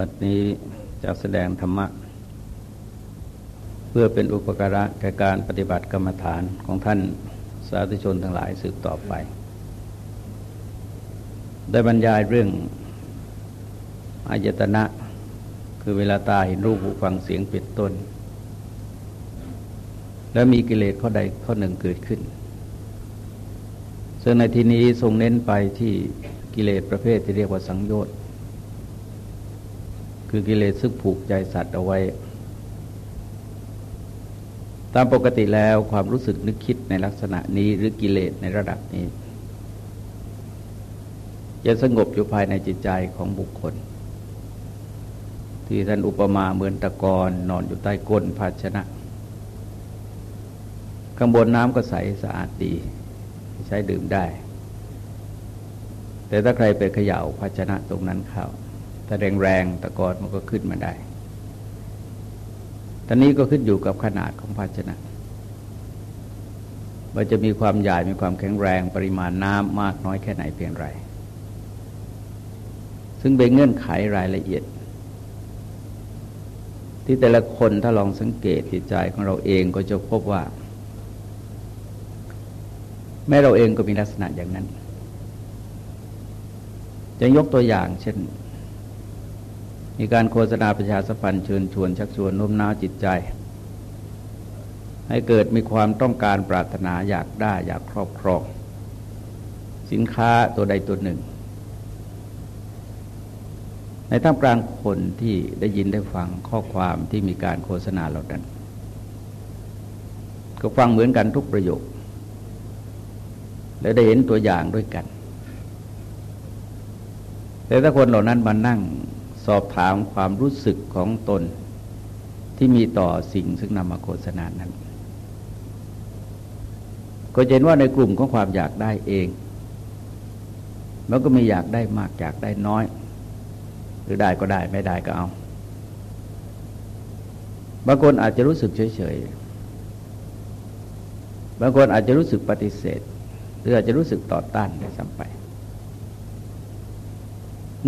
วันนี้จะแสดงธรรมะ เพื่อเป็นอุปการะแก่การปฏิบัติกรรมฐานของท่านสาธุชนทั้งหลายสืบต่อไป ได้บรรยายเรื่องอายตนะ คือเวลาตาเห็นรูปหูฟังเสียงเปิดต้น แล้วมีกิเลสข้อใดข้อหนึ่งเกิดขึ้น ซึ่งในที่นี้ทรงเน้นไปที่กิเลสประเภทที่เรียกว่าสังโยชน์ คือกิเลสซึ่งผูกใจสัตว์เอาไว้ ตามปกติแล้วความรู้สึกนึกคิดในลักษณะนี้หรือกิเลสในระดับนี้ จะสงบอยู่ภายในจิตใจของบุคคล ที่ท่านอุปมาเหมือนตะกอนนอนอยู่ใต้ก้นภาชนะ ข้างบนน้ำก็ใสสะอาดดี ใช้ดื่มได้ แต่ถ้าใครไปเขย่าภาชนะตรงนั้นเข้า ถ้าแรงๆตะกอนมันก็ขึ้นมาได้ ตอนนี้ก็ขึ้นอยู่กับขนาดของภาชนะว่าจะมีความใหญ่ มีความแข็งแรง ปริมาณน้ำมากน้อยแค่ไหนเพียงไร ซึ่งเป็นเงื่อนไขรายละเอียด ที่แต่ละคนถ้าลองสังเกตจิตใจของเราเองก็จะพบว่า แม้เราเองก็มีลักษณะอย่างนั้น จะยกตัวอย่างเช่น มีการโฆษณาประชาสัมพันธ์เชิญชวนชักชวนโน้มน้าวจิตใจ ให้เกิดมีความต้องการปรารถนาอยากได้อยากครอบครอง สินค้าตัวใดตัวหนึ่ง ในท่ามกลางคนที่ได้ยินได้ฟังข้อความที่มีการโฆษณาเหล่านั้นก็ฟังเหมือนกันทุกประโยค และได้เห็นตัวอย่างด้วยกันแต่ถ้าคนเหล่านั้นมานั่ง สอบถามความรู้สึกของตนที่มีต่อสิ่งซึ่งนำมาโฆษณานั้น ก็เห็นว่าในกลุ่มของความอยากได้เอง มันก็มีอยากได้มากอยากได้น้อย หรือได้ก็ได้ไม่ได้ก็เอา บางคนอาจจะรู้สึกเฉยๆ บางคนอาจจะรู้สึกปฏิเสธ หรืออาจจะรู้สึกต่อต้านได้ซ้ำไป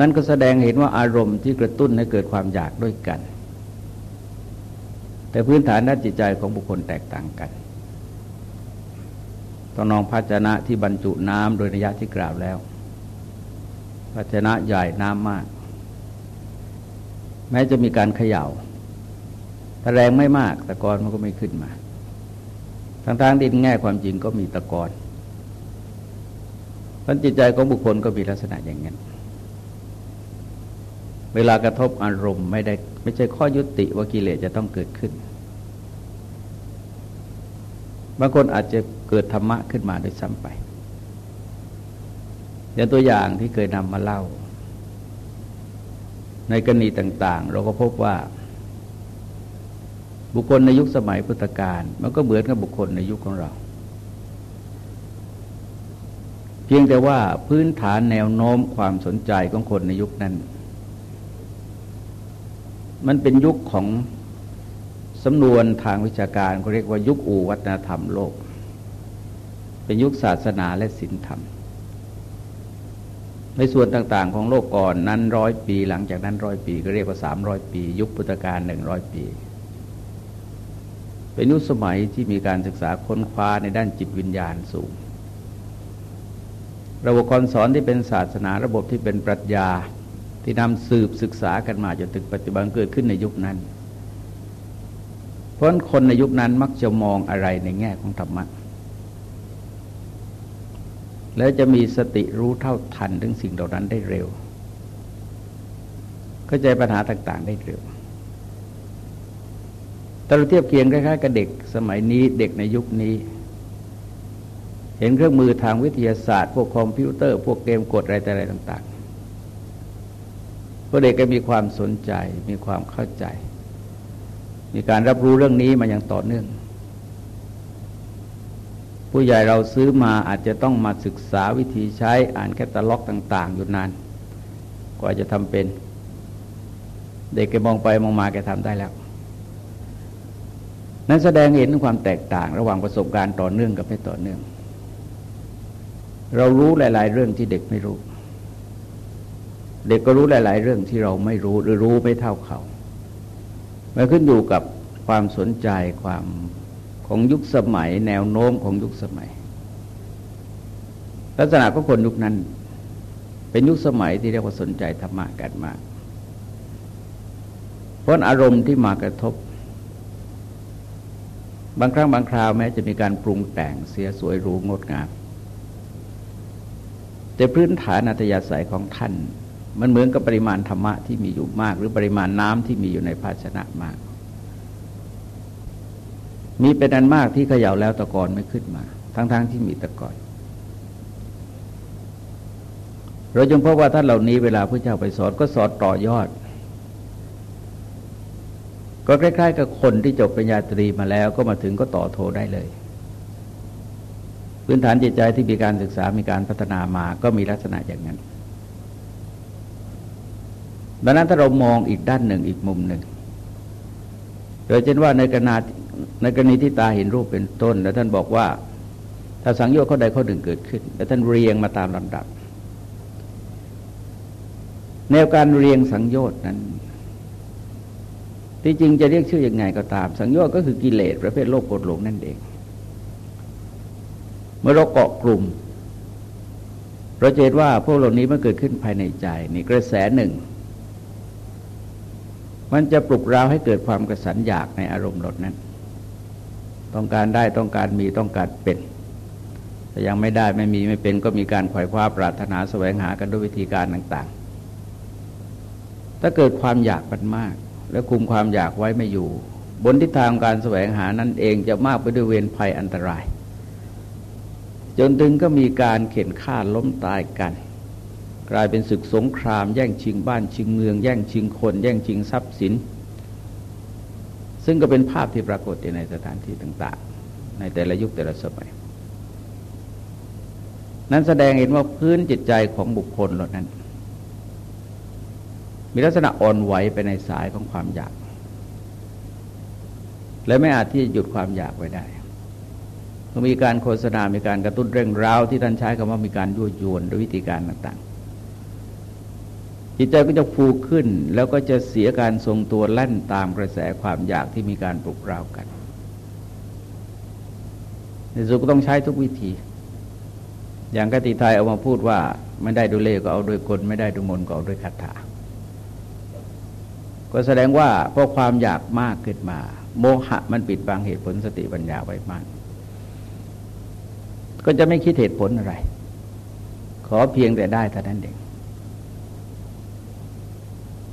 นั่นก็แสดงเห็นว่าอารมณ์ที่กระตุ้นให้เกิดความอยากด้วยกัน แต่พื้นฐานด้านจิตใจของบุคคลแตกต่างกันต้องนองภาชนะที่บรรจุน้ำโดยระยะที่กล่าวแล้ว ภาชนะใหญ่น้ำมาก แม้จะมีการเขยา่าถ้าแรงไม่มากตะกอนมันก็ไม่ขึ้นมาทางทางดินแง่ความจริงก็มีตะกอนพันจิตใจของบุคคลก็มีลักษณะอย่างนั้น เวลากระทบอารมณ์ไม่ได้ไม่ใช่ข้อยุติว่ากิเลสจะต้องเกิดขึ้น บางคนอาจจะเกิดธรรมะขึ้นมาโดยซ้ำไปอย่างตัวอย่างที่เคยนำมาเล่า ในกรณีต่าง ๆ เราก็พบว่า บุคคลในยุคสมัยพุทธกาลมันก็เหมือนกับบุคคลในยุคของเรา เพียงแต่ว่าพื้นฐานแนวโน้มความสนใจของคนในยุคนั้น มันเป็นยุคของสำนวนทางวิชาการเขาเรียกว่ายุคอูวัฒนธรรมโลก เป็นยุคศาสนาและศีลธรรม ในส่วนต่าง ๆ ของโลกก่อนนั้นร้อยปี หลังจากนั้นร้อยปี ก็เรียกว่าสามร้อยปี ยุคพุทธกาลหนึ่งร้อยปี เป็นยุคสมัยที่มีการศึกษาค้นคว้าในด้านจิตวิญญาณสูง ระบบการสอนที่เป็นศาสนาระบบที่เป็นปรัชญา ที่นำสืบศึกษากันมาจนถึงปัจจุบันเกิดขึ้นในยุคนั้น เพราะคนในยุคนั้นมักจะมองอะไรในแง่ของธรรมะ แล้วจะมีสติรู้เท่าทันถึงสิ่งเหล่านั้นได้เร็วเข้าใจปัญหาต่างๆได้เร็วแต่เราเทียบเคียงคล้ายๆกับเด็กสมัยนี้เด็กในยุคนี้ เห็นเครื่องมือทางวิทยาศาสตร์ พวกคอมพิวเตอร์ พวกเกมกดอะไรแต่อะไรต่างๆ พวกเด็กก็มีความสนใจ มีความเข้าใจ มีการรับรู้เรื่องนี้มาอย่างต่อเนื่อง ผู้ใหญ่เราซื้อมาอาจจะต้องมาศึกษาวิธีใช้อ่านแคตตาล็อกต่าง ๆ อยู่นาน กว่าจะทำเป็น เด็กแกมองไปมองมาแกทำได้แล้ว นั้นแสดงเห็นความแตกต่าง ระหว่างประสบการณ์ต่อเนื่องกับไม่ต่อเนื่อง เรารู้หลาย ๆ เรื่องที่เด็กไม่รู้ เด็กก็รู้หลาย ๆ เรื่องที่เราไม่รู้หรือรู้ไม่เท่าเขามันขึ้นอยู่กับความสนใจความของยุคสมัย แนวโน้มของยุคสมัย ลักษณะของคนยุคนั้น เป็นยุคสมัยที่เรียกว่าสนใจธรรมะกันมาก เพราะอารมณ์ที่มากระทบ บางครั้งบางคราวแม้จะมีการปรุงแต่งเสียสวยหรูงดงามแต่พื้นฐานอัตยาศัยของท่าน มันเหมือนกับปริมาณธรรมะที่มีอยู่มาก หรือปริมาณน้ำที่มีอยู่ในภาชนะมาก มีเป็นอันมากที่เขย่าแล้วตะกอนไม่ขึ้นมา ทั้งๆทที่มีตะกอนเราจึงพบว่าท่านเหล่านี้เวลาพระเจ้าไปสอนก็สอนต่อยอด ก็คล้ายๆ กับคนที่จบปริญญาตรีมาแล้วก็มาถึงก็ต่อโทได้เลย พื้นฐานจิตใจที่มีการศึกษามีการพัฒนามาก็มีลักษณะอย่างนั้น ดังนั้นถ้าเรามองอีกด้านหนึ่งอีกมุมหนึ่งโดยเช่นว่าในกรณีในกรณีที่ตาเห็นรูปเป็นต้น แล้วท่านบอกว่า ถ้าสังโยชน์ข้อใดข้อหนึ่งเกิดขึ้น แล้วท่านเรียงมาตามลำดับ แนวการเรียงสังโยชน์นั้นที่จริงจะเรียกชื่ออยังไงก็ตาม สังโยชน์ก็คือกิเลสประเภทโลภโกรธหลงนั่นเอง เมื่อเราเกาะกลุ่มเราเห็นว่าพวกเหล่านี้มันเกิดขึ้นภายในใจนี่กระแสหนึ่ง มันจะปลุกเราให้เกิดความกระสันอยากในอารมณ์หลดนั้น ต้องการได้ต้องการมีต้องการเป็นแต่ยังไม่ได้ไม่มีไม่เป็นก็มีการขวายคว้าปรารถนาแสวงหากันด้วยวิธีการต่าง ๆ ถ้าเกิดความอยากมันมาก และคุมความอยากไว้ไม่อยู่ บนทิศทางการแสวงหานั่นเองจะมากไปด้วยเวรภัยอันตราย จนถึงก็มีการเข็นฆ่าล้มตายกัน กลายเป็นศึกสงคราม แย่งชิงบ้านชิงเมือง แย่งชิงคน แย่งชิงทรัพย์สิน ซึ่งก็เป็นภาพที่ปรากฏในสถานที่ต่าง ๆ ในแต่ละยุคแต่ละสมัย นั้นแสดงเห็นว่าพื้นจิตใจของบุคคลเหล่านั้น มีลักษณะอ่อนไหวไปในสายของความอยาก และไม่อาจที่จะหยุดความอยากไว้ได้มีการโฆษณา มีการกระตุ้นเร่งร้าวที่ท่านใช้คำว่ามีการยั่วยวนด้วยวิธีการต่างๆ จิตใจก็จะฟูขึ้น แล้วก็จะเสียการทรงตัวแล่นตามกระแสความอยากที่มีการปลุกเร้ากันในสุก็ต้องใช้ทุกวิธี อย่างกติไทยเอามาพูดว่า ไม่ได้ดูเล่ก็เอาด้วยกลไม่ได้ดูมนก็เอาด้วยคาถาก็แสดงว่าเพราะความอยากมากขึ้นมา โมหะมันปิดบังเหตุผลสติปัญญาไว้มาก ก็จะไม่คิดเหตุผลอะไร ขอเพียงแต่ได้เท่านั้นเอง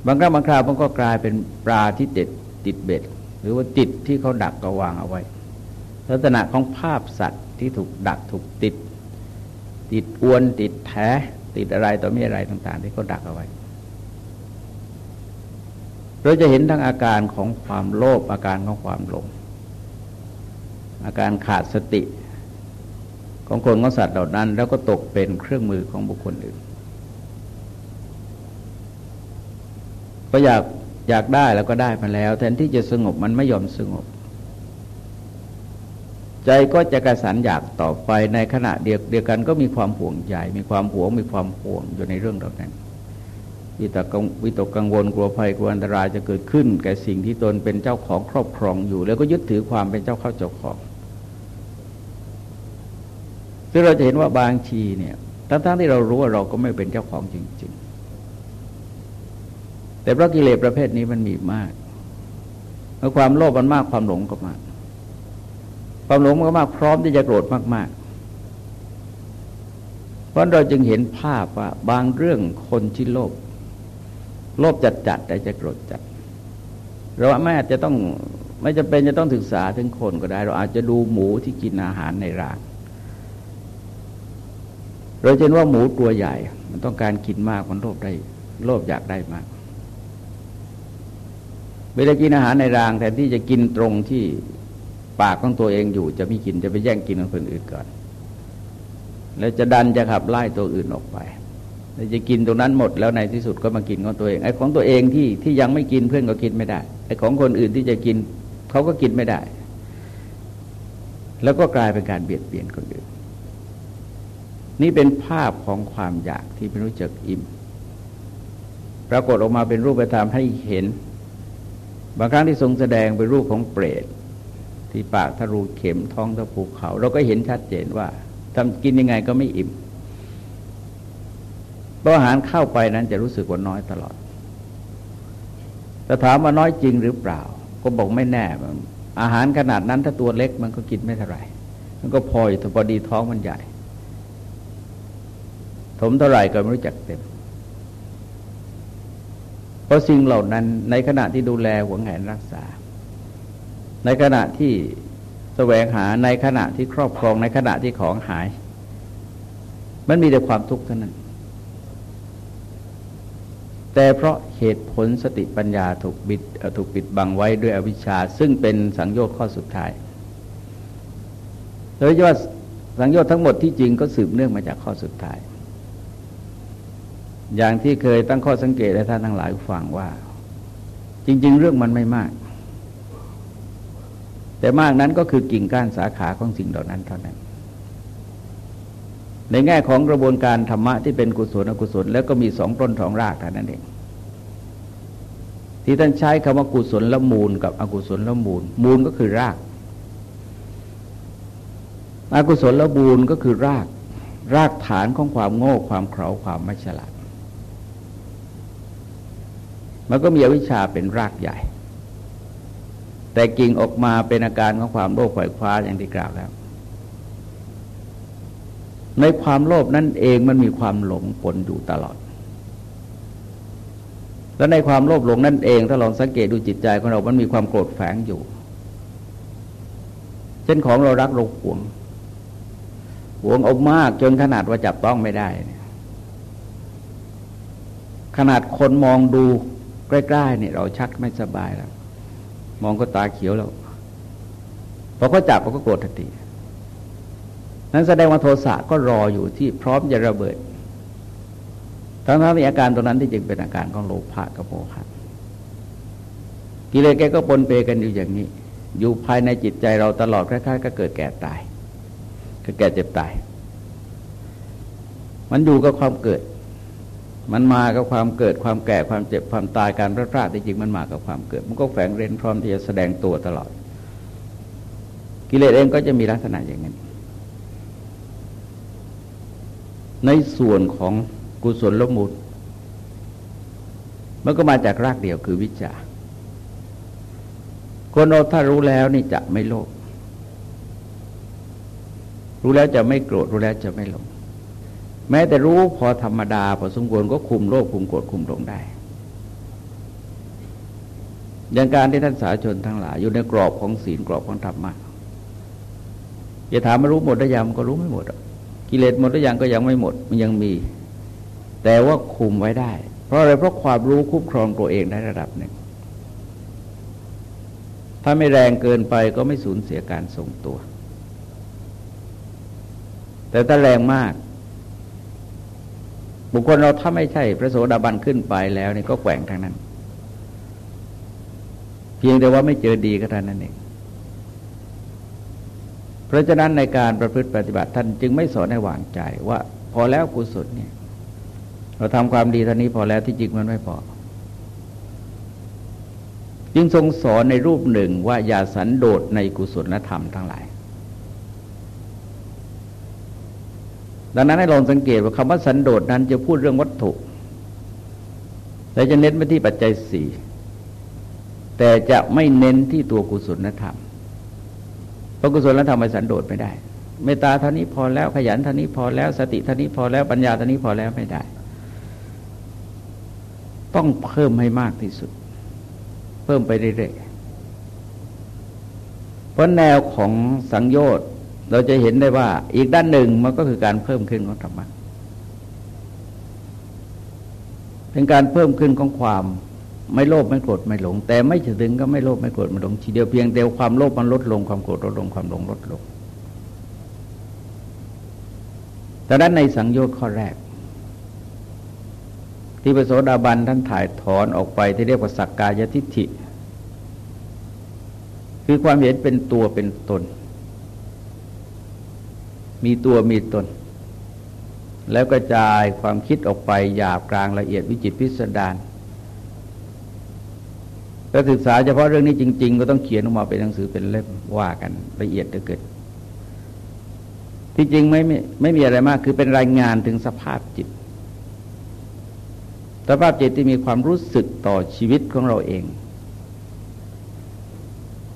บางครั้งบางคราวมันก็กลายเป็นปลาที่ติดติดเบ็ด หรือว่าติดที่เขาดักกระวางเอาไว้ ลักษณะของภาพสัตว์ที่ถูกดักถูกติด ติดอวนติดแท้ติดอะไรต่อมีอะไรต่าง ๆ ที่เขาดักเอาไว้เราจะเห็นทั้งอาการของความโลภอาการของความหลง อาการขาดสติ ของคนของสัตว์เหล่านั้น แล้วก็ตกเป็นเครื่องมือของบุคคลอื่น ก็อยากอยากได้แล้วก็ได้มาแล้ว แทนที่จะสงบมันไม่ยอมสงบ ใจก็จะกระสันอยากต่อไปในขณะเดียวเดียวกันก็มีความห่วงใหญ่ มีความหวงมีความห่วงอยู่ในเรื่องเหล่านั้นวิตกวิตกกังวลกลัวภัยกลัวอันตรายจะเกิดขึ้น แก่สิ่งที่ตนเป็นเจ้าของครอบครองอยู่ แล้วก็ยึดถือความเป็นเจ้าเข้าเจ้าของซึ่งเราจะเห็นว่าบางทีเนี่ยทั้งๆที่เรารู้ว่าเราก็ไม่เป็นเจ้าของจริง ๆ แต่พระกิเลสประเภทนี้มันมีมากเมื่อความโลภมันมากความหลงก็มาก ความหลงมันก็มากพร้อมที่จะโกรธมากๆ เพราะเราจึงเห็นภาพว่าบางเรื่องคนที่โลภโลภจัดจัดแต่จะโกรธจัด เราไม่อาจจะต้องไม่จำเป็นจะต้องศึกษาถึงคนก็ได้ เราอาจจะดูหมูที่กินอาหารในร้านเราจะเห็นว่าหมูตัวใหญ่ มันต้องการกินมากมันโลภได้โลภอยากได้มาก เวลากินอาหารในรางแทนที่จะกินตรงที่ปากของตัวเองอยู่จะไม่กินจะไปแย่งกินของคนอื่นก่อน แล้วจะดันจะขับไล่ตัวอื่นออกไปจะกินตรงนั้นหมดแล้วในที่สุดก็มากินของตัวเองไอ้ของตัวเองที่ที่ยังไม่กินเพื่อนก็กินไม่ได้ไอ้ของคนอื่นที่จะกินเขาก็กินไม่ได้ แล้วก็กลายเป็นการเบียดเบียนคนอื่น นี่เป็นภาพของความอยากที่ไม่รู้จักอิ่ม ปรากฏออกมาเป็นรูปธรรมให้เห็น บางครั้งที่ทรงแสดงเป็นรูปของเปรต ที่ปากทะรูเข็มท้องทะภูเขา เราก็เห็นชัดเจนว่าทำกินยังไงก็ไม่อิ่มเพราะอาหารเข้าไปนั้นจะรู้สึกว่าน้อยตลอดแต่ถามว่าน้อยจริงหรือเปล่า ก็บอกไม่แน่ อาหารขนาดนั้นถ้าตัวเล็กมันก็กินไม่เท่าไหร่ มันก็พออยู่แต่พอดีท้องมันใหญ่ ถมเท่าไหร่ก็ไม่รู้จักเต็ม เพราะสิ่งเหล่านั้นในขณะที่ดูแลหัวแหนรักษา ในขณะที่แสวงหาในขณะที่ครอบครองในขณะที่ของหาย มันมีแต่ความทุกข์เท่านั้น แต่เพราะเหตุผลสติปัญญาถูกบิดถูกปิดบังไว้ด้วยอวิชชา ซึ่งเป็นสังโยชน์ข้อสุดท้ายโดยว่าสังโยชน์ทั้งหมดที่จริงก็สืบเนื่องมาจากข้อสุดท้าย อย่างที่เคยตั้งข้อสังเกตให้ท่านทั้งหลายฟังว่า จริง ๆ เรื่องมันไม่มาก แต่มากนั้นก็คือกิ่งก้านสาขาของสิ่งเหล่านั้นเท่านั้น ในแง่ของกระบวนการธรรมะที่เป็นกุศลอกุศล แล้วก็มีสองต้นสองรากเท่านั้นเองที่ท่านใช้คำว่ากุศลละมูล กับอกุศลละมูล มูลก็คือรากอกุศลละมูลก็คือราก รากฐานของความโง่ความเขลาความไม่ฉลาด มันก็มีอวิชชาเป็นรากใหญ่ แต่กิ่งออกมาเป็นอาการของความโลภไขว่คว้าอย่างที่กล่าวแล้ว ในความโลภนั่นเองมันมีความหลงปนอยู่ตลอด แล้วในความโลภหลงนั่นเองถ้าลองสังเกตดูจิตใจของเรา มันมีความโกรธแฝงอยู่ เช่นของเรารักเราหวงหวงเอามากจนขนาดว่าจับต้องไม่ได้ ขนาดคนมองดู ใกล้ๆเนี่ยเราชักไม่สบายแล้ว มองก็ตาเขียวแล้วพอเขาจับเขาก็โกรธทันทีนั้นแสดงว่าโทสะก็รออยู่ที่พร้อมจะระเบิด ทั้งทั้งที่อาการตรงนั้นที่จึงเป็นอาการของโลภะกับโมหะกิเลสแกก็ปนเปกันอยู่อย่างนี้ อยู่ภายในจิตใจเราตลอดคล้ายๆก็เกิดแก่ตายก็แก่เจ็บตาย มันอยู่กับความเกิด มันมากับความเกิดความแก่ความเจ็บความตายการพลาดพลาดที่จริงมันมากับความเกิด มันก็แฝงเร้นพร้อมที่จะแสดงตัวตลอด กิเลสเองก็จะมีลักษณะอย่างนี้ในส่วนของกุศลลมูลมันก็มาจากรากเดียวคือวิจาคนเราถ้ารู้แล้วนี่จะไม่โลภรู้แล้วจะไม่โกรธรู้แล้วจะไม่หลง แม้แต่รู้พอธรรมดาพอสมควรก็คุมโลภคุมกรธคุมลงได้อย่างการที่ท่านสาชนทั้งหลาย อยู่ในกรอบของศีลกรอบของธรรมะอย่าถามมารู้หมดได้ยังก็รู้ไม่หมดกิเลสหมดได้ยังก็ยังไม่หมด มันยังมี แต่ว่าคุมไว้ได้ เพราะอะไรเพราะความรู้คุ้มครองตัวเองได้ระดับหนึ่งถ้าไม่แรงเกินไปก็ไม่สูญเสียการทรงตัว แต่ถ้าแรงมาก บุคคลเราถ้าไม่ใช่พระโสดาบันขึ้นไปแล้วนี่ก็แกว่งทางนั้น เพียงแต่ว่าไม่เจอดีก็เท่านั้นเองเพราะฉะนั้นในการประพฤติปฏิบัติท่านจึงไม่สอนให้วางใจว่า พอแล้วกุศลเนี่ย เราทำความดีเท่านี้พอแล้วที่จริงมันไม่พอ จึงทรงสอนในรูปหนึ่งว่าอย่าสันโดษในกุศลธรรมทั้งหลาย ดังนั้นให้ลองสังเกตว่าคำว่าสันโดษนั้นจะพูดเรื่องวัตถุและจะเน้นไปที่ปัจจัยสี่แต่จะไม่เน้นที่ตัวกุศลธรรมเพราะกุศลธรรมไปสันโดษไม่ได้ เมตตาเท่านี้พอแล้วขยันเท่านี้พอแล้ว สติเท่านี้พอแล้วปัญญาเท่านี้พอแล้วไม่ได้ ต้องเพิ่มให้มากที่สุด เพิ่มไปเรื่อยๆเพราะแนวของสังโยชน์ เราจะเห็นได้ว่าอีกด้านหนึ่งมันก็คือการเพิ่มขึ้นของธรรมะเป็นการเพิ่มขึ้นของความไม่โลภไม่โกรธไม่หลง แต่ไม่ถึงก็ไม่โลภไม่โกรธไม่หลงทีเดียวเพียงแต่ความโลภมันลดลงความโกรธลดลงความหลงลดลงแต่ด้านในสังโยชน์ข้อแรก ที่พระโสดาบันท่านถ่ายถอนออกไปที่เรียกว่าสักกายทิฏฐิ คือความเห็นเป็นตัวเป็นตน มีตัวมีตน แล้วกระจายความคิดออกไปหยาบกลางละเอียดวิจิตพิสดารถ้าศึกษาเฉพาะเรื่องนี้จริง ๆ ก็ต้องเขียนออกมาเป็นหนังสือเป็นเล่มว่ากันละเอียดเหลือเกินที่จริงไม่ไม่ไม่มีอะไรมากคือเป็นรายงานถึงสภาพจิต สภาพจิตที่มีความรู้สึกต่อชีวิตของเราเอง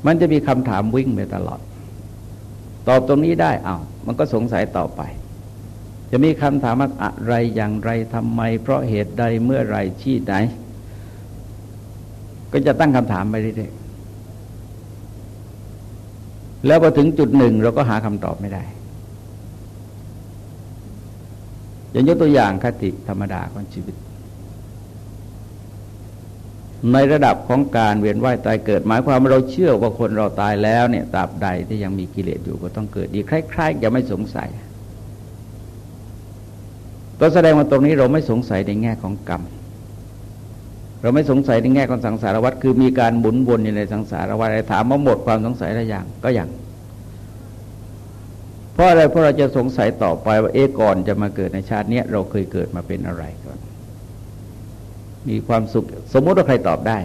มันจะมีคำถามวิ่งไปตลอด ตอบตรงนี้ได้อา้าวมันก็สงสัยต่อไป จะมีคำถามว่าอะไรอย่างไรทำไม เพราะเหตุใดเมื่อไรที่ไหน ก็จะตั้งคำถามไปเรื่อยๆแล้วพอถึงจุดหนึ่งเราก็หาคำตอบไม่ได้อย่างยกตัวอย่างคติธรรมดาของชีวิต ในระดับของการเวียนว่ายตายเกิด หมายความว่าเราเชื่อว่าคนเราตายแล้วเนี่ยตราบใดที่ยังมีกิเลสอยู่ก็ต้องเกิดดีคล้ายๆจะไม่สงสัยก็แสดงว่าตรงนี้เราไม่สงสัยในแง่ของกรรม เราไม่สงสัยในแง่ของสังสารวัฏคือมีการหมุนวนอยู่ในสังสารวัฏถามว่าหมดความสงสัยอะไรอย่างก็อย่างราะอะไรเพราะเราจะสงสัยต่อไปว่าเอก่อนจะมาเกิดในชาตินี้เราเคยเกิดมาเป็นอะไรก่อน มีความสุข สมมติว่าใครตอบได้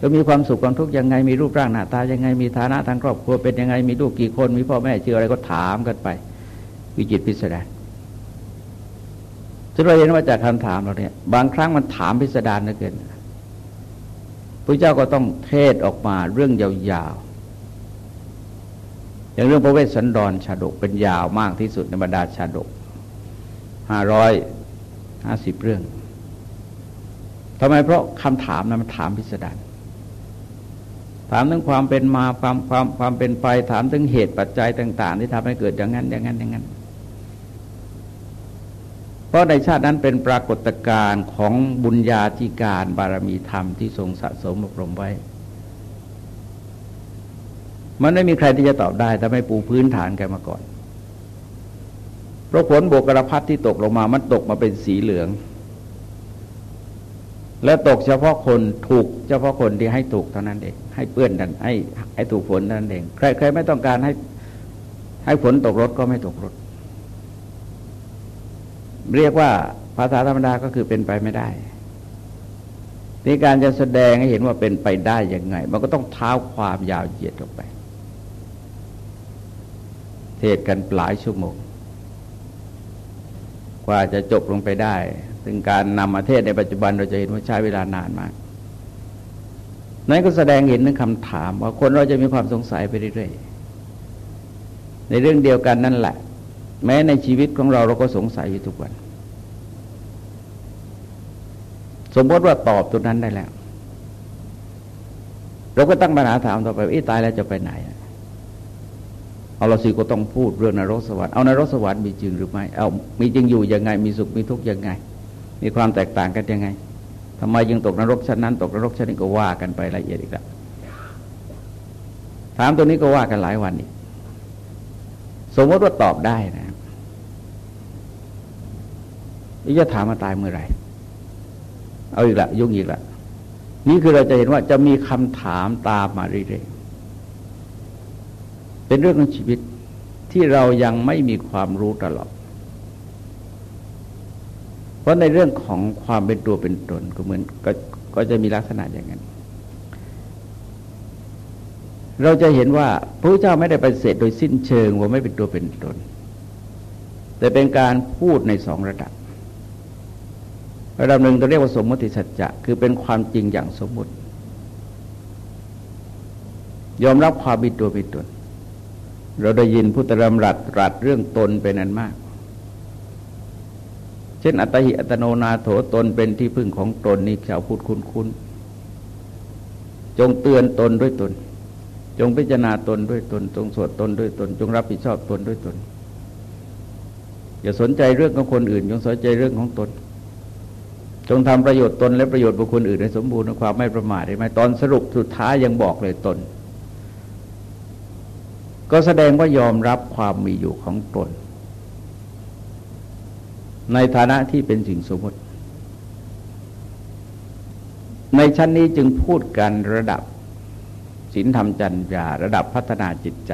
ก็มีความสุขความทุกข์ยังไงมีรูปร่างหน้าตายังไงมีฐานะทางครอบครัวเป็นยังไงมีลูกกี่คน มีพ่อแม่ชื่ออะไรก็ถามกันไป วิจิตพิสดารจะเราเห็นว่าจากคำถามเราเนี่ย บางครั้งมันถามพิสดารเหลือเกินพระเจ้าก็ต้องเทศออกมาเรื่องยาวๆ อย่างเรื่องพระเวสสันดรชาดกเป็นยาวมากที่สุดในบรรดาชาดกห้าร้อยห้าสิบเรื่อง ทำไมเพราะคำถามนะมันถามพิสดารถามถึงความเป็นมาความความความเป็นไปถามถึงเหตุปัจจัยต่าง ๆ ที่ทำให้เกิดอย่างนั้นอย่างนั้นอย่างนั้น เพราะในชาตินั้นเป็นปรากฏการณ์ของบุญญาธิการบารมีธรรมที่ทรงสะสมอบรมไว้ มันไม่มีใครที่จะตอบได้ถ้าไม่ปูพื้นฐานกันมาก่อน เพราะผลโบกระพัดที่ตกลงมามันตกมาเป็นสีเหลือง และตกเฉพาะคนถูกเฉพาะคนที่ให้ถูกเท่านั้นเองให้เปื้อนดันให้ให้ถูกฝนเท่านั้นเองใครใครไม่ต้องการให้ให้ฝนตกรถก็ไม่ตกรถ เรียกว่าภาษาธรรมดาก็คือเป็นไปไม่ได้ในการจะแสดงให้เห็นว่าเป็นไปได้ยังไง มันก็ต้องเท้าความยาวเหยียดออกไป เทศกันหลายชั่วโมงกว่าจะจบลงไปได้ ซึ่งการนำมาเทศในปัจจุบันเราจะเห็นว่าใช้เวลานานมาก นั้นก็แสดงเห็นถึงคำถาม ว่าคนเราจะมีความสงสัยไปเรื่อยๆ ในเรื่องเดียวกันนั่นแหละ แม้ในชีวิตของเราเราก็สงสัยอยู่ทุกวัน สมมติว่าตอบตัวนั้นได้แล้ว เราก็ตั้งปัญหาถามต่อไปว่าตายแล้วจะไปไหนเอาเราสิก็ต้องพูดเรื่องนรกสวรรค์เอานรกสวรรค์มีจริงหรือไม่ เอามีจริงอยู่ยังไง มีสุขมีทุกข์ยังไง มีความแตกต่างกันยังไงทำไมยังตกนรกชั้นนั้นตกนรกชั้นนี้ก็ว่ากันไปละเอียดอีกแล้วถามตัวนี้ก็ว่ากันหลายวันอีกสมมติว่าตอบได้นะจะถามมาตายเมื่อไหร่ เอาอีกละยุ่งอีกละนี่คือเราจะเห็นว่าจะมีคำถามตามมาเรื่อยเป็นเรื่องของชีวิตที่เรายังไม่มีความรู้ตลอด เพราะในเรื่องของความเป็นตัวเป็นตนก็เหมือนกก็จะมีลักษณะอย่างนั้น เราจะเห็นว่าพระเจ้าไม่ได้ปฏิเสธโดยสิ้นเชิงว่าไม่เป็นตัวเป็นตน แต่เป็นการพูดในสองระดับ ระดับหนึ่งเราเรียกว่าสมมติสัจจะคือเป็นความจริงอย่างสมมติ ยอมรับความเป็นตัวเป็นตน เราได้ยินพุทธรรมรัตรัดเรื่องตนเป็นอันมาก ช่น อัตหิอัตโนนาโถตนเป็นที่พึ่งของตนนี่ชาวพูดคุ้นคุ้นจงเตือนตนด้วยตน จงพิจารณาตนด้วยตน จงสวดตนด้วยตน จงรับผิดชอบตนด้วยตน อย่าสนใจเรื่องของคนอื่น จงสนใจเรื่องของตน จงทำประโยชน์ตนและประโยชน์บุคคลอื่นให้สมบูรณ์ในความไม่ประมาทได้ไหมตอนสรุปสุดท้ายยังบอกเลยตน ก็แสดงว่ายอมรับความมีอยู่ของตน ในฐานะที่เป็นสิ่งสมมติ ในชั้นนี้จึงพูดกันระดับศีลธรรมจัญญาระดับพัฒนาจิตใจ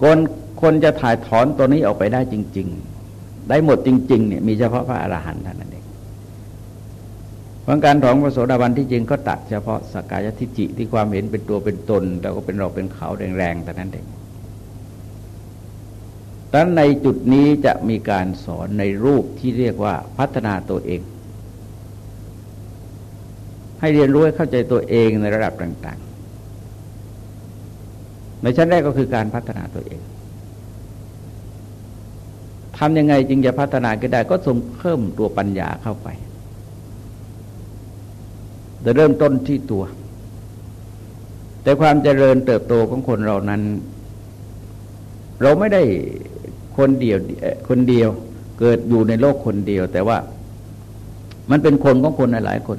คนคนจะถ่ายถอนตัวนี้ออกไปได้จริง ๆ ได้หมดจริงๆเนี่ยมีเฉพาะพระอรหันต์เท่านั้นเองพังการของพระโสดาบันที่จริงก็ตัดเฉพาะสกายทิจิที่ความเห็นเป็นตัวเป็นตน แล้วก็เป็นเราเป็นเขาแรงๆแต่นั้นเอง ดังนั้นในจุดนี้จะมีการสอนในรูปที่เรียกว่าพัฒนาตัวเอง ให้เรียนรู้ให้เข้าใจตัวเองในระดับต่าง ๆ ในชั้นแรกก็คือการพัฒนาตัวเองทำยังไงจึงจะพัฒนาขึ้นได้ก็ส่งเพิ่มตัวปัญญาเข้าไปจะเริ่มต้นที่ตัว แต่ความเจริญเติบโตของคนเรานั้น เราไม่ได้ คนเดียวคนเดียวเกิดอยู่ในโลกคนเดียว แต่ว่ามันเป็นคนของคนหลายคน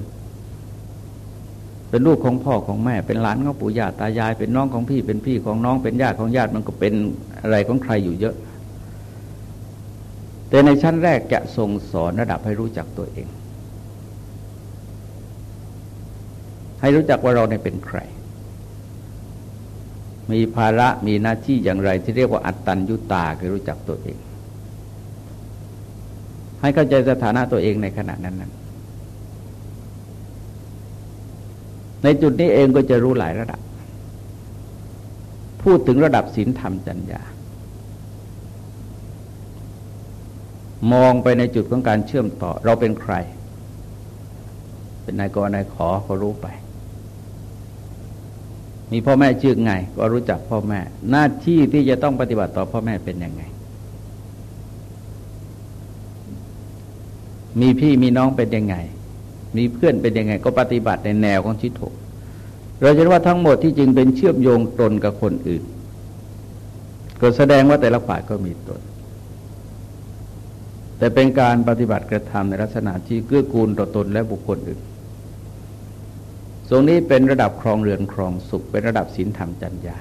เป็นลูกของพ่อของแม่ เป็นหลานของปู่ย่าตายาย เป็นน้องของพี่ เป็นพี่ของน้อง เป็นญาติของญาติมันก็เป็นอะไรของใครอยู่เยอะ แต่ในชั้นแรกจะส่งสอนระดับให้รู้จักตัวเอง ให้รู้จักว่าเราเนี่ยเป็นใคร มีภาระมีหน้าที่อย่างไร ที่เรียกว่าอัตตัญญุตาคือรู้จักตัวเอง ให้เข้าใจสถานะตัวเองในขณะนั้นนั้นในจุดนี้เองก็จะรู้หลายระดับ พูดถึงระดับศีลธรรมจัญญามองไปในจุดของการเชื่อมต่อ เราเป็นใคร เป็นนายกนายขอก็รู้ไป มีพ่อแม่ชื่อไง ก็รู้จักพ่อแม่ หน้าที่ที่จะต้องปฏิบัติต่อพ่อแม่เป็นยังไง มีพี่มีน้องเป็นยังไง มีเพื่อนเป็นยังไง ก็ปฏิบัติในแนวของชิโถเราจะว่าทั้งหมดที่จริงเป็นเชื่อมโยงตนกับคนอื่น ก็แสดงว่าแต่ละฝ่ายก็มีตน แต่เป็นการปฏิบัติกระทำในลักษณะที่เกื้อกูลต่อตนและบุคคลอื่น รงนี้เป็นระดับครองเรือนครองสุข เป็นระดับศีลธรรมจัญญา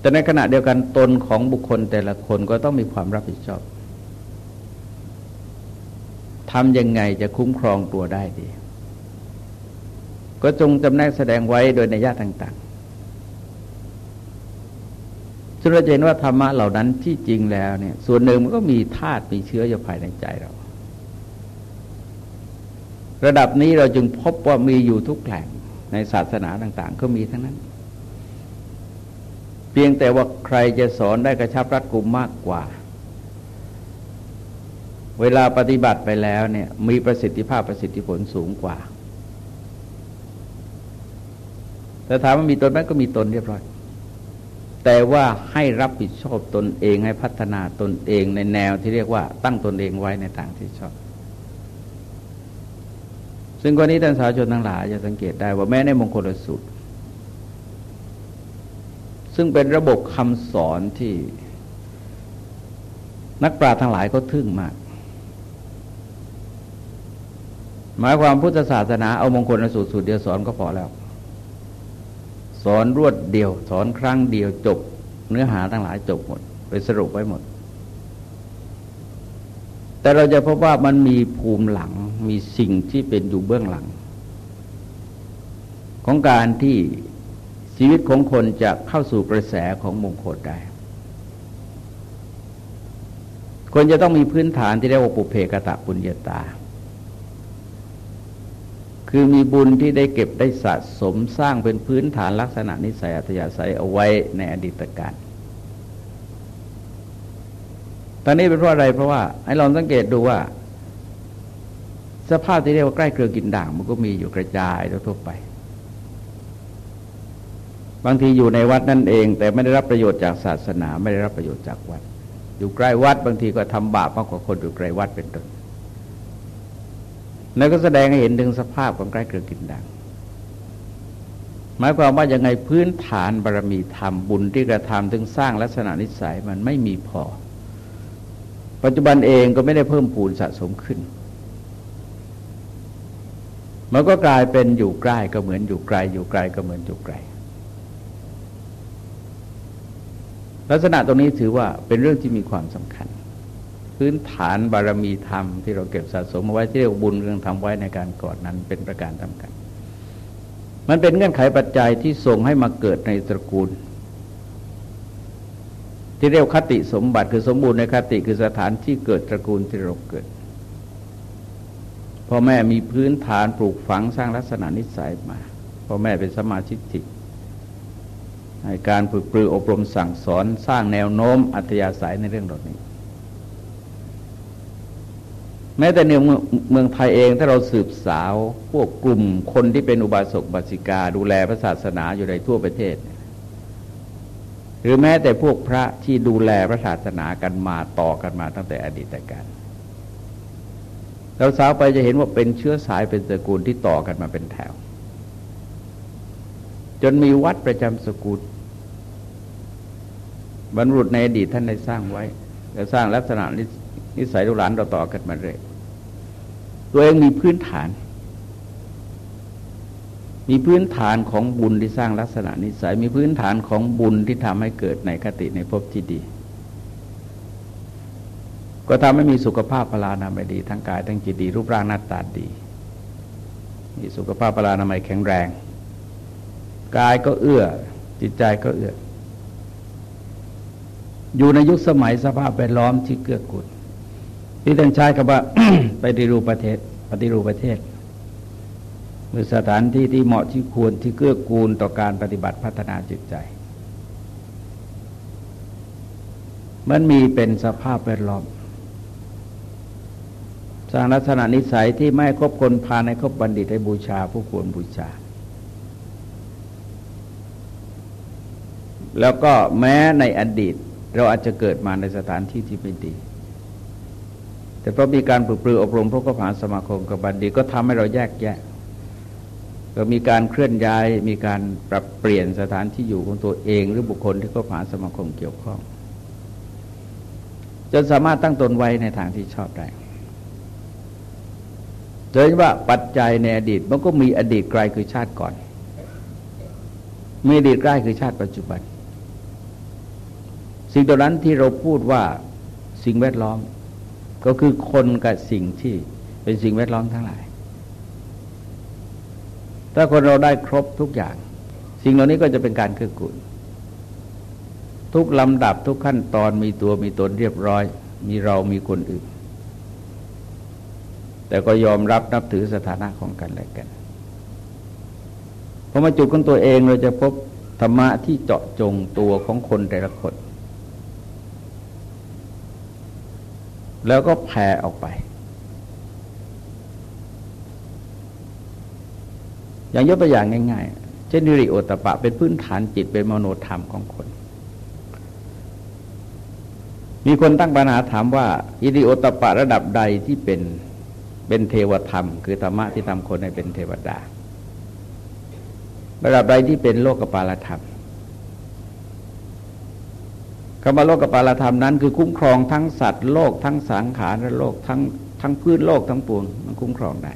แต่ในขณะเดียวกันตนของบุคคลแต่ละคนก็ต้องมีความรับผิดชอบทำยังไงจะคุ้มครองตัวได้ดี ก็จงจำแนกแสดงไว้โดยในญาติต่างๆซึ่งเราเห็นว่าธรรมะเหล่านั้นที่จริงแล้วเนี่ยส่วนหนึ่งมันก็มีธาตุมีเชื้ออยู่ภายในใจเรา ระดับนี้เราจึงพบว่ามีอยู่ทุกแห่งในศาสนาต่าง ๆ ก็มีทั้งนั้น เพียงแต่ว่าใครจะสอนได้กระชับรัดกุมมากกว่า เวลาปฏิบัติไปแล้วเนี่ยมีประสิทธิภาพประสิทธิผลสูงกว่า แต่ถามว่ามีตนไหมก็มีตนเรียบร้อยแต่ว่าให้รับผิดชอบตนเองให้พัฒนาตนเองในแนวที่เรียกว่าตั้งตนเองไว้ในทางที่ชอบ ซึ่งกรณีท่านสาชนทั้งหลายจะสังเกตได้ว่าแม้ในมงคลสูตร ซึ่งเป็นระบบคำสอนที่นักปราชญ์ทั้งหลายก็ทึ่งมาก หมายความพุทธศาสนาเอามงคลสูตรสูตรเดียวสอนก็พอแล้ว สอนรวดเดียว สอนครั้งเดียวจบ เนื้อหาทั้งหลายจบหมด ไปสรุปไว้หมด แต่เราจะพบว่ามันมีภูมิหลังมีสิ่งที่เป็นอยู่เบื้องหลัง ของการที่ชีวิตของคนจะเข้าสู่กระแสของมงคลได้ คนจะต้องมีพื้นฐานที่เรียกว่าปุเพกตะปุญญาตา คือมีบุญที่ได้เก็บได้สะสมสร้างเป็นพื้นฐานลักษณะนิสัยอัตยาศัยเอาไว้ในอดีตการ ตอนนี้เป็นเพราะอะไรเพราะว่าให้ลองสังเกตดูว่า สภาพที่เรียกว่าใกล้เกลือกินด่าง มันก็มีอยู่กระจายทั่วไป บางทีอยู่ในวัดนั่นเอง แต่ไม่ได้รับประโยชน์จากศาสนา ไม่ได้รับประโยชน์จากวัด อยู่ใกล้วัด บางทีก็ทำบาปมากกว่าคนอยู่ไกลวัดเป็นต้นนั่นก็แสดงให้เห็นถึงสภาพของใกล้เกลือกินด่างหมายความว่ายังไงพื้นฐานบารมีธรรมบุญที่กระทำถึงสร้างลักษณะนิสัยมันไม่มีพอ ปัจจุบันเองก็ไม่ได้เพิ่มพูนสะสมขึ้น มันก็กลายเป็นอยู่ใกล้ก็เหมือนอยู่ไกล อยู่ไกลก็เหมือนอยู่ไกล ลักษณะตรงนี้ถือว่าเป็นเรื่องที่มีความสำคัญ พื้นฐานบารมีธรรมที่เราเก็บสะสมมาไว้ที่เรียกบุญเรื่องทำไว้ในการก่อนนั้นเป็นประการสำคัญมันเป็นเงื่อนไขปัจจัยที่ส่งให้มาเกิดในตระกูล ที่เรียกคติสมบัติคือสมบูรณ์ในคติคือสถานที่เกิดตระกูลที่เราเกิดพ่อแม่มีพื้นฐานปลูกฝังสร้างลักษณะนิสัยมาพ่อแม่เป็นสมาชิกจิในการฝึกปรืออบรมสั่งสอนสร้างแนวโน้มอัธยาศัยในเรื่องเหล่านี้ แม้แต่ในเมืองไทยเองถ้าเราสืบสาวพวกกลุ่มคนที่เป็นอุบาสกบาสิกา ดูแลพระศาสนาอยู่ในทั่วประเทศห รือแม้แต่พวกพระที่ดูแลพระศาสนากันมาต่อกันมาตั้งแต่อดีตการเราสาวไปจะเห็นว่าเป็นเชื้อสายเป็นตระกูลที่ต่อกันมาเป็นแถว จนมีวัดประจำสกุลบรรลุในอดีตท่านได้สร้างไว้และสร้างลักษณะนิสัยลูกหลานเราต่อกันมาเรื่อยตัวเองมีพื้นฐาน มีพื้นฐานของบุญที่สร้างลักษณะนิสัย มีพื้นฐานของบุญที่ทำให้เกิดในคติในภพที่ดี ก็ทำให้มีสุขภาพพลานามัยดีทั้งกายทั้งจิตดี รูปร่างหน้าตาดี มีสุขภาพพลานามัยแข็งแรง กายก็เอื้อ จิตใจก็เอื้อ อยู่ในยุคสมัยสภาพแวดล้อมที่เกื้อกูลที่ต้องใช้คำว่าปฏิรูปประเทศ ปฏิรูปประเทศ มือสถานที่ที่เหมาะที่ควรที่เกื้อกูลต่อการปฏิบัติพัฒนาจิตใจ มันมีเป็นสภาพแวดล้อมสร้างลักษณะนิสัยที่ไม่คบคนพาในคบบัณฑิตให้บูชาผู้ควรบูชา แล้วก็แม้ในอดีตเราอาจจะเกิดมาในสถานที่ที่ไม่ดี แต่เพราะมีการปรือปรืออบรมพระกผาสมาคมกับบัณฑิตก็ทำให้เราแยกแยะ ก็มีการเคลื่อนย้าย มีการปรับเปลี่ยนสถานที่อยู่ของตัวเอง หรือบุคคลที่ก็ผ่านสมาคมเกี่ยวข้อง จนสามารถตั้งตนไว้ในทางที่ชอบได้โดยว่าปัจจัยในอดีตมันก็มีอดีตไกลคือชาติก่อน มีอดีตใกล้คือชาติปัจจุบัน สิ่งตัวนั้นที่เราพูดว่าสิ่งแวดล้อม ก็คือคนกับสิ่งที่เป็นสิ่งแวดล้อมทั้งหลาย ถ้าคนเราได้ครบทุกอย่าง สิ่งเหล่านี้ก็จะเป็นการเกื้อกูลทุกลำดับทุกขั้นตอนมีตัวมีตนเรียบร้อย มีเรามีคนอื่น แต่ก็ยอมรับนับถือสถานะของกันและกันพอมาจุดของตัวเองเราจะพบธรรมะที่เจาะจงตัวของคนแต่ละคน แล้วก็แผ่ออกไป อย่างยกตัวอย่างง่ายๆ เช่นนิริโอตปะเป็นพื้นฐานจิตเป็นมโนธรรมของคน มีคนตั้งปัญหาถามว่าอิริโอตปะระดับใดที่เป็นเป็นเทวธรรม คือธรรมะที่ทำคนให้เป็นเทวดา ระดับใดที่เป็นโลกปาลธรรมคำว่าโลกปาลธรรมนั้น คือคุ้มครองทั้งสัตว์โลกทั้งสังขารและโลกทั้งทั้งพื้นโลกทั้งปวงมันคุ้มครองได้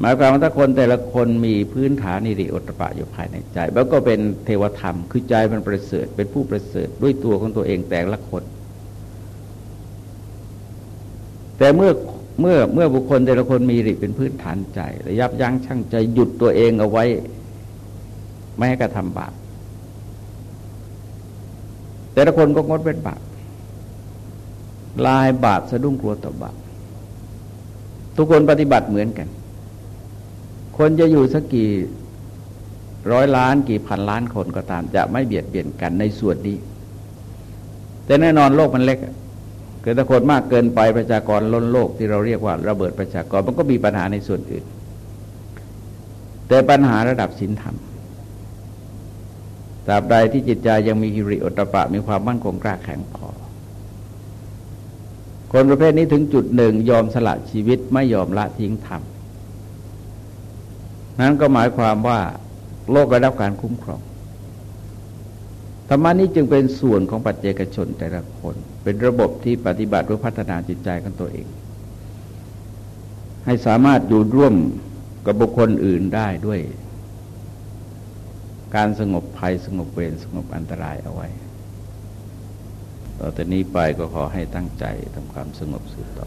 หมายความว่าถ้าคนแต่ละคนมีพื้นฐานนิริโอตปะอยู่ภายในใจ แล้วก็เป็นเทวธรรมคือใจมันประเสริฐเป็นผู้ประเสริฐด้วยตัวของตัวเองแต่ละคน แต่เมื่อเมื่อเมื่อบุคคลแต่ละคนมีริเป็นพื้นฐานใจระยับยั้งชั่งใจหยุดตัวเองเอาไว้ ไม่ให้กระทำบาปแต่ละคนก็งดเป็นบาปลายบาปสะดุ้งกลัวต่อบาปทุกคนปฏิบัติเหมือนกัน คนจะอยู่สักกี่ร้อยล้านกี่พันล้านคนก็ตาม จะไม่เบียดเบียนกันในส่วนนี้ แต่แน่นอนโลกมันเล็กเกิดถ้าคนมากเกินไปประชากรล้นโลกที่เราเรียกว่าระเบิดประชากรมันก็มีปัญหาในส่วนอื่น แต่ปัญหาระดับศีลธรรมตราบใดที่จิตใจยังมีฮิริโอตปะมีความมั่นคงกล้าแข็งพอ คนประเภทนี้ถึงจุดหนึ่งยอมสละชีวิตไม่ยอมละทิ้งธรรม นั้นก็หมายความว่าโลกได้รับการคุ้มครองธรรมะนี้จึงเป็นส่วนของปัจเจกชนแต่ละคน เป็นระบบที่ปฏิบัติเพื่อพัฒนาจิตใจของตัวเอง ให้สามารถอยู่ร่วมกับบุคคลอื่นได้ด้วย การสงบภัยสงบเวรสงบอันตรายเอาไว้ ต่อแต่นี้ไปก็ขอให้ตั้งใจทำความสงบสืบต่อ